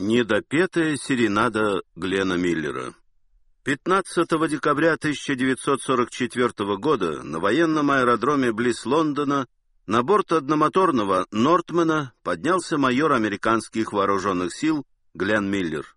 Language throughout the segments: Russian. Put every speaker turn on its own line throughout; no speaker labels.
Недопетая серенада Глена Миллера 15 декабря 1944 года на военном аэродроме близ Лондона на борт одномоторного «Нортмена» поднялся майор американских вооруженных сил Глен Миллер.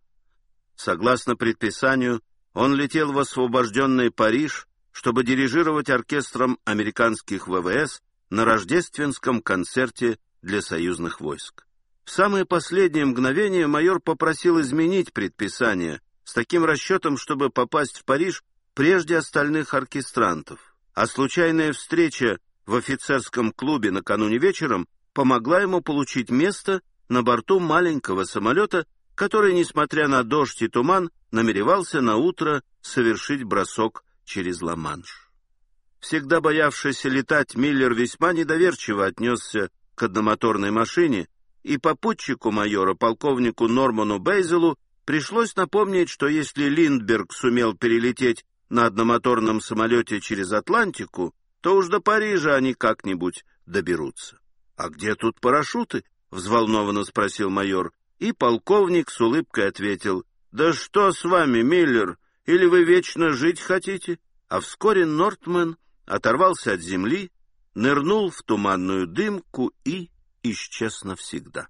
Согласно предписанию, он летел в освобожденный Париж, чтобы дирижировать оркестром американских ВВС на рождественском концерте для союзных войск. В самое последнее мгновение майор попросил изменить предписание с таким расчетом, чтобы попасть в Париж прежде остальных оркестрантов. А случайная встреча в офицерском клубе накануне вечером помогла ему получить место на борту маленького самолета, который, несмотря на дождь и туман, намеревался на утро совершить бросок через Ла-Манш. Всегда боявшийся летать, Миллер весьма недоверчиво отнесся к одномоторной машине, и попутчику майора, полковнику Норману Бейзелу, пришлось напомнить, что если Линдберг сумел перелететь на одномоторном самолете через Атлантику, то уж до Парижа они как-нибудь доберутся. «А где тут парашюты?» — взволнованно спросил майор. И полковник с улыбкой ответил, «Да что с вами, Миллер, или вы вечно жить хотите?» А вскоре Нортмен оторвался от земли, нырнул в туманную дымку и исчез навсегда.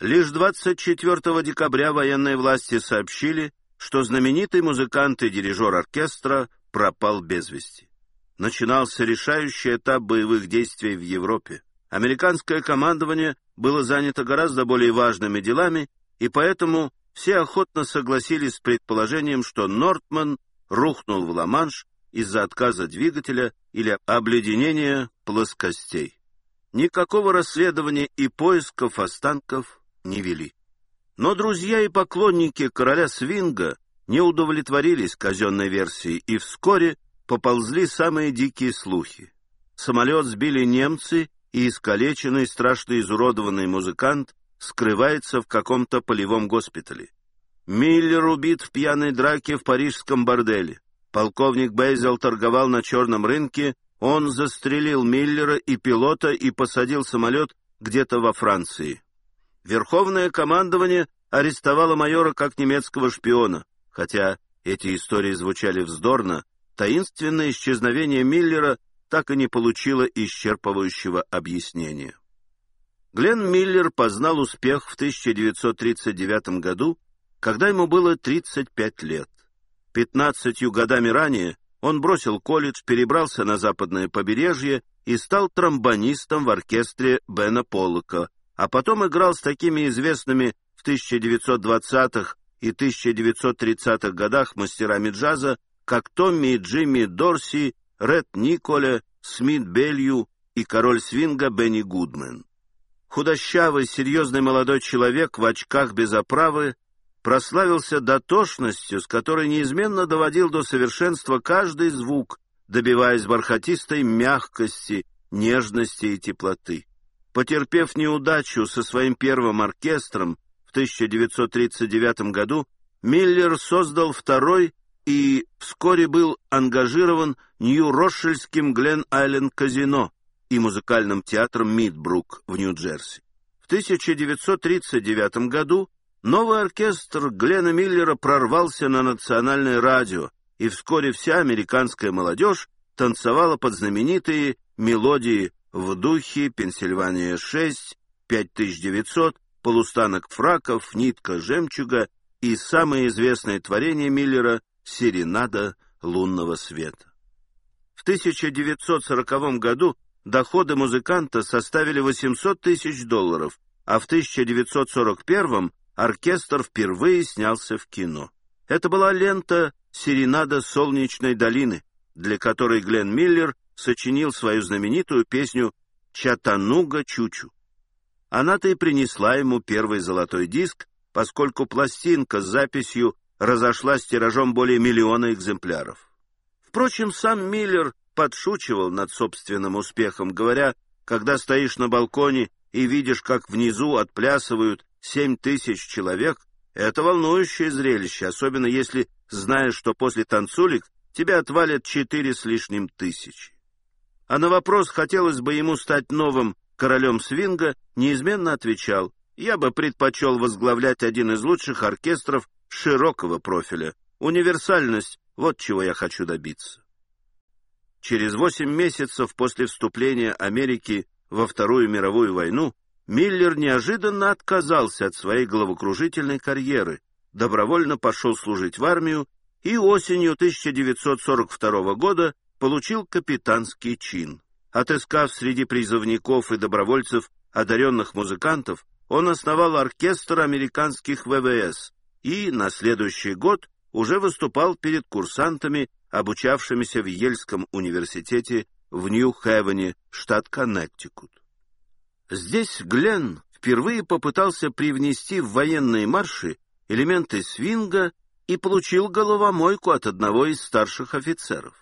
Лишь 24 декабря военные власти сообщили, что знаменитый музыкант и дирижер оркестра пропал без вести. Начинался решающий этап боевых действий в Европе. Американское командование было занято гораздо более важными делами, и поэтому все охотно согласились с предположением, что Нортман рухнул в Ла-Манш из-за отказа двигателя или обледенения плоскостей. Никакого расследования и поисков останков не вели. Но друзья и поклонники короля Свинга не удовлетворились казенной версией, и вскоре поползли самые дикие слухи. Самолет сбили немцы, и искалеченный, страшно изуродованный музыкант скрывается в каком-то полевом госпитале. Миллер убит в пьяной драке в парижском борделе. Полковник Бейзел торговал на черном рынке, он застрелил Миллера и пилота и посадил самолет где-то во Франции. Верховное командование арестовало майора как немецкого шпиона, хотя эти истории звучали вздорно, таинственное исчезновение Миллера так и не получило исчерпывающего объяснения. Глен Миллер познал успех в 1939 году, когда ему было 35 лет. Пятнадцатью годами ранее он бросил колледж, перебрался на западное побережье и стал тромбонистом в оркестре Бена Поллока, а потом играл с такими известными в 1920-х и 1930-х годах мастерами джаза, как Томми и Джимми Дорси, Ред Николе, Смит Белью и король свинга Бенни Гудмен. Худощавый, серьезный молодой человек в очках без оправы прославился дотошностью, с которой неизменно доводил до совершенства каждый звук, добиваясь бархатистой мягкости, нежности и теплоты. Потерпев неудачу со своим первым оркестром в 1939 году, Миллер создал второй и вскоре был ангажирован Нью-Рошельским Глен-Айленд-казино и музыкальным театром Мидбрук в Нью-Джерси. В 1939 году Новый оркестр Глена Миллера прорвался на национальное радио, и вскоре вся американская молодежь танцевала под знаменитые мелодии «В духе», «Пенсильвания-6», «5900», «Полустанок фраков», «Нитка жемчуга» и самое известное творение Миллера «Серенада лунного света». В 1940 году доходы музыканта составили 800 тысяч долларов, а в 1941 оркестр впервые снялся в кино. Это была лента «Серенада солнечной долины», для которой Глен Миллер сочинил свою знаменитую песню «Чатануга Чучу». Она-то и принесла ему первый золотой диск, поскольку пластинка с записью разошлась тиражом более миллиона экземпляров. Впрочем, сам Миллер подшучивал над собственным успехом, говоря, когда стоишь на балконе и видишь, как внизу отплясывают Семь тысяч человек — это волнующее зрелище, особенно если знаешь, что после танцулик тебя отвалят четыре с лишним тысячи. А на вопрос, хотелось бы ему стать новым королем свинга, неизменно отвечал, Я бы предпочел возглавлять один из лучших оркестров широкого профиля. Универсальность — вот чего я хочу добиться. Через восемь месяцев после вступления Америки во Вторую мировую войну Миллер неожиданно отказался от своей головокружительной карьеры, добровольно пошел служить в армию и осенью 1942 года получил капитанский чин. Отыскав среди призывников и добровольцев одаренных музыкантов, он основал оркестр американских ВВС и на следующий год уже выступал перед курсантами, обучавшимися в Ельском университете в Нью-Хевене, штат Коннектикут. Здесь Гленн впервые попытался привнести в военные марши элементы свинга и получил головомойку от одного из старших офицеров.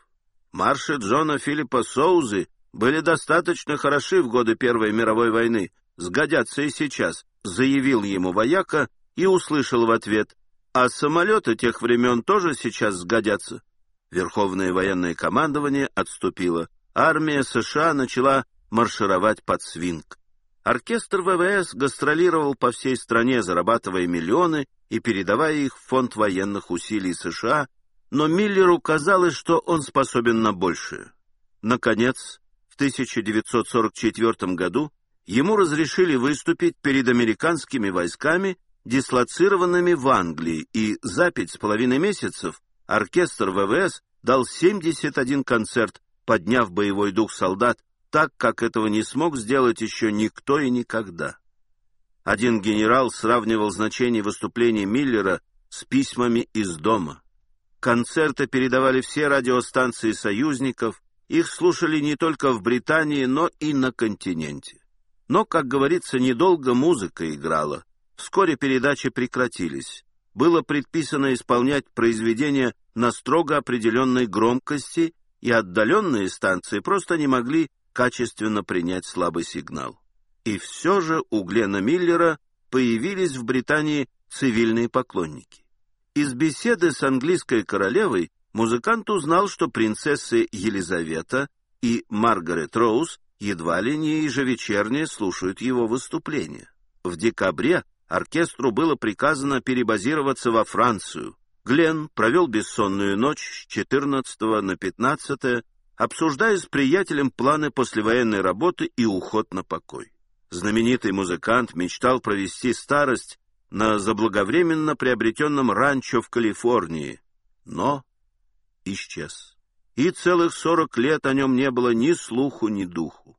Марши Джона Филиппа Соузы были достаточно хороши в годы Первой мировой войны, сгодятся и сейчас, заявил ему вояка и услышал в ответ, а самолеты тех времен тоже сейчас сгодятся. Верховное военное командование отступило. Армия США начала маршировать под свинг. Оркестр ВВС гастролировал по всей стране, зарабатывая миллионы и передавая их в фонд военных усилий США, но Миллеру казалось, что он способен на большее. Наконец, в 1944 году ему разрешили выступить перед американскими войсками, дислоцированными в Англии, и за пять с половиной месяцев оркестр ВВС дал 71 концерт, подняв боевой дух солдат так, как этого не смог сделать еще никто и никогда. Один генерал сравнивал значение выступления Миллера с письмами из дома. Концерты передавали все радиостанции союзников, их слушали не только в Британии, но и на континенте. Но, как говорится, недолго музыка играла. Вскоре передачи прекратились. Было предписано исполнять произведения на строго определенной громкости, и отдаленные станции просто не могли качественно принять слабый сигнал. И все же у Глена Миллера появились в Британии цивильные поклонники. Из беседы с английской королевой музыкант узнал, что принцессы Елизавета и Маргарет Роуз едва ли не ежевечерне слушают его выступления. В декабре оркестру было приказано перебазироваться во Францию. Глен провел бессонную ночь с 14 на 15 обсуждая с приятелем планы послевоенной работы и уход на покой. Знаменитый музыкант мечтал провести старость на заблаговременно приобретенном ранчо в Калифорнии, но исчез. И целых сорок лет о нем не было ни слуху, ни духу.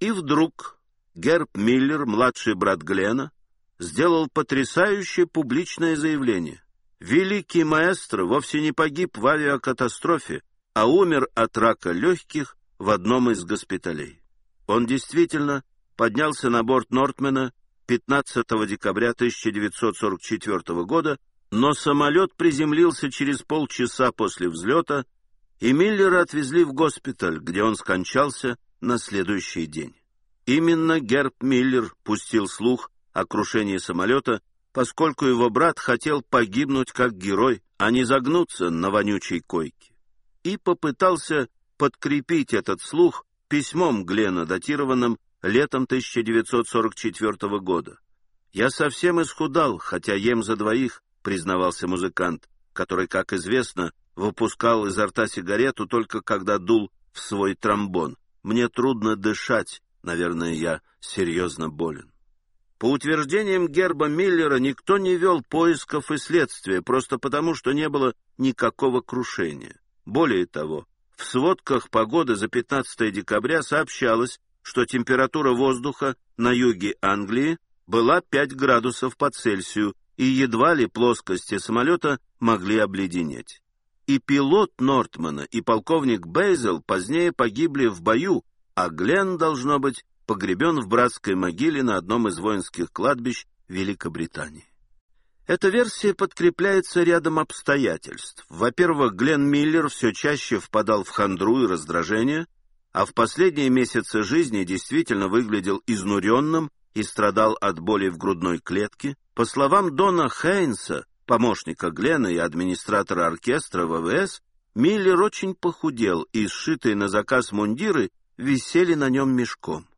И вдруг Герб Миллер, младший брат Глена, сделал потрясающее публичное заявление. Великий маэстро вовсе не погиб в авиакатастрофе, а умер от рака легких в одном из госпиталей. Он действительно поднялся на борт Нортмена 15 декабря 1944 года, но самолет приземлился через полчаса после взлета, и Миллера отвезли в госпиталь, где он скончался на следующий день. Именно Герб Миллер пустил слух о крушении самолета, поскольку его брат хотел погибнуть как герой, а не загнуться на вонючей койке и попытался подкрепить этот слух письмом Глена, датированным летом 1944 года. «Я совсем исхудал, хотя ем за двоих», — признавался музыкант, который, как известно, выпускал изо рта сигарету только когда дул в свой тромбон. «Мне трудно дышать, наверное, я серьезно болен». По утверждениям Герба Миллера, никто не вел поисков и следствия, просто потому, что не было никакого крушения. Более того, в сводках погоды за 15 декабря сообщалось, что температура воздуха на юге Англии была 5 градусов по Цельсию, и едва ли плоскости самолета могли обледенеть. И пилот Нортмана, и полковник Бейзел позднее погибли в бою, а Глен, должно быть, погребен в братской могиле на одном из воинских кладбищ Великобритании. Эта версия подкрепляется рядом обстоятельств. Во-первых, Глен Миллер все чаще впадал в хандру и раздражение, а в последние месяцы жизни действительно выглядел изнуренным и страдал от боли в грудной клетке. По словам Дона Хейнса, помощника Глена и администратора оркестра ВВС, Миллер очень похудел, и сшитые на заказ мундиры висели на нем мешком.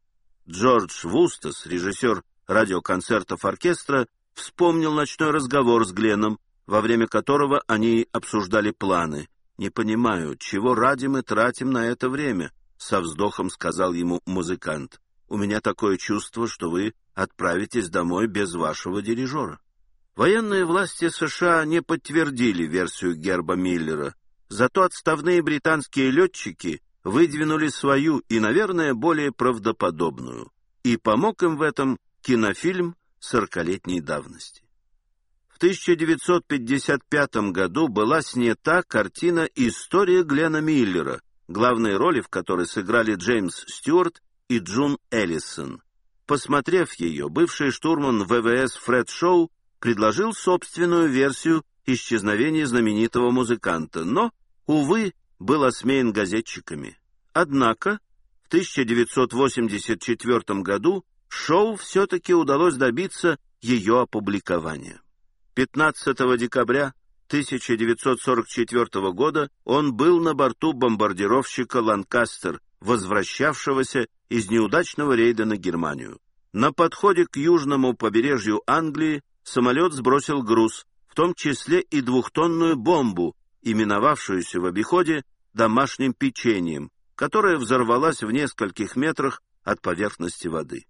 Джордж Вустас, режиссер радиоконцертов оркестра вспомнил ночной разговор с Гленном, во время которого они обсуждали планы. «Не понимаю, чего ради мы тратим на это время?» — со вздохом сказал ему музыкант. «У меня такое чувство, что вы отправитесь домой без вашего дирижера». Военные власти США не подтвердили версию Герба Миллера, зато отставные британские летчики выдвинули свою и, наверное, более правдоподобную. И помог им в этом кинофильм сорокалетней давности. В 1955 году была снята картина «История Глена Миллера», главные роли в которой сыграли Джеймс Стюарт и Джун Эллисон. Посмотрев ее, бывший штурман ВВС Фред Шоу предложил собственную версию исчезновения знаменитого музыканта, но, увы, был осмеян газетчиками. Однако в 1984 году шоу все-таки удалось добиться ее опубликования. 15 декабря 1944 года он был на борту бомбардировщика «Ланкастер», возвращавшегося из неудачного рейда на Германию. На подходе к южному побережью Англии самолет сбросил груз, в том числе и двухтонную бомбу, именовавшуюся в обиходе домашним печеньем, которая взорвалась в нескольких метрах от поверхности воды.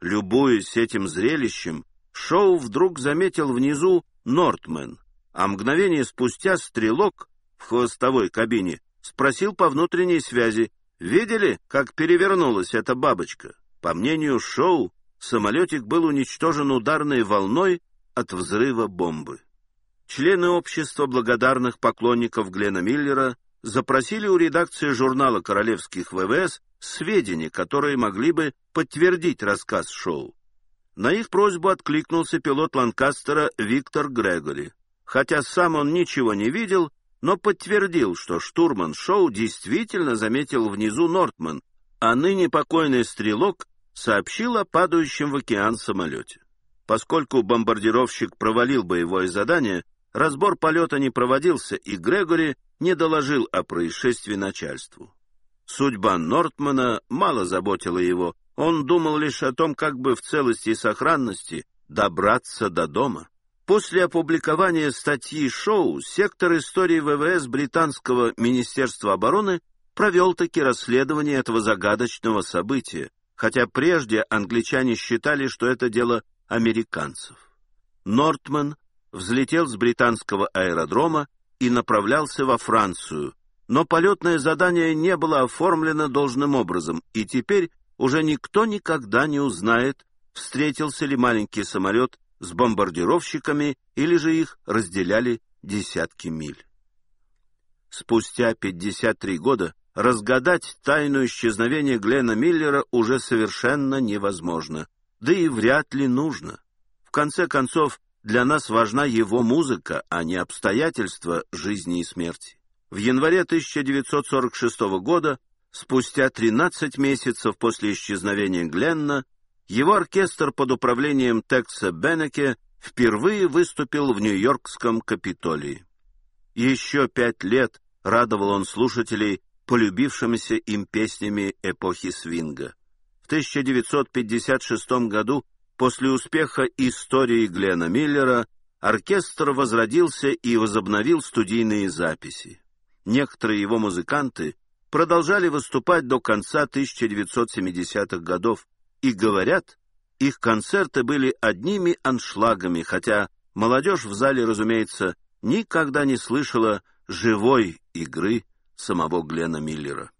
Любуясь этим зрелищем, Шоу вдруг заметил внизу Нортмен, а мгновение спустя стрелок в хвостовой кабине спросил по внутренней связи, «Видели, как перевернулась эта бабочка?» По мнению Шоу, самолетик был уничтожен ударной волной от взрыва бомбы. Члены общества благодарных поклонников Глена Миллера запросили у редакции журнала «Королевских ВВС» сведения, которые могли бы подтвердить рассказ шоу. На их просьбу откликнулся пилот Ланкастера Виктор Грегори. Хотя сам он ничего не видел, но подтвердил, что штурман шоу действительно заметил внизу Нортман, а ныне покойный стрелок сообщил о падающем в океан самолете. Поскольку бомбардировщик провалил боевое задание, разбор полета не проводился, и Грегори не доложил о происшествии начальству. Судьба Нортмана мало заботила его, он думал лишь о том, как бы в целости и сохранности добраться до дома. После опубликования статьи «Шоу» сектор истории ВВС Британского Министерства обороны провел таки расследование этого загадочного события, хотя прежде англичане считали, что это дело американцев. Нортман взлетел с британского аэродрома и направлялся во Францию, но полетное задание не было оформлено должным образом, и теперь уже никто никогда не узнает, встретился ли маленький самолет с бомбардировщиками или же их разделяли десятки миль. Спустя 53 года разгадать тайну исчезновения Глена Миллера уже совершенно невозможно да и вряд ли нужно. В конце концов, для нас важна его музыка, а не обстоятельства жизни и смерти. В январе 1946 года, спустя 13 месяцев после исчезновения Гленна, его оркестр под управлением Текса Беннеке впервые выступил в Нью-Йоркском Капитолии. Еще пять лет радовал он слушателей полюбившимися им песнями эпохи свинга. 1956 году, после успеха истории Глена Миллера, оркестр возродился и возобновил студийные записи. Некоторые его музыканты продолжали выступать до конца 1970-х годов, и, говорят, их концерты были одними аншлагами, хотя молодежь в зале, разумеется, никогда не слышала живой игры самого Глена Миллера.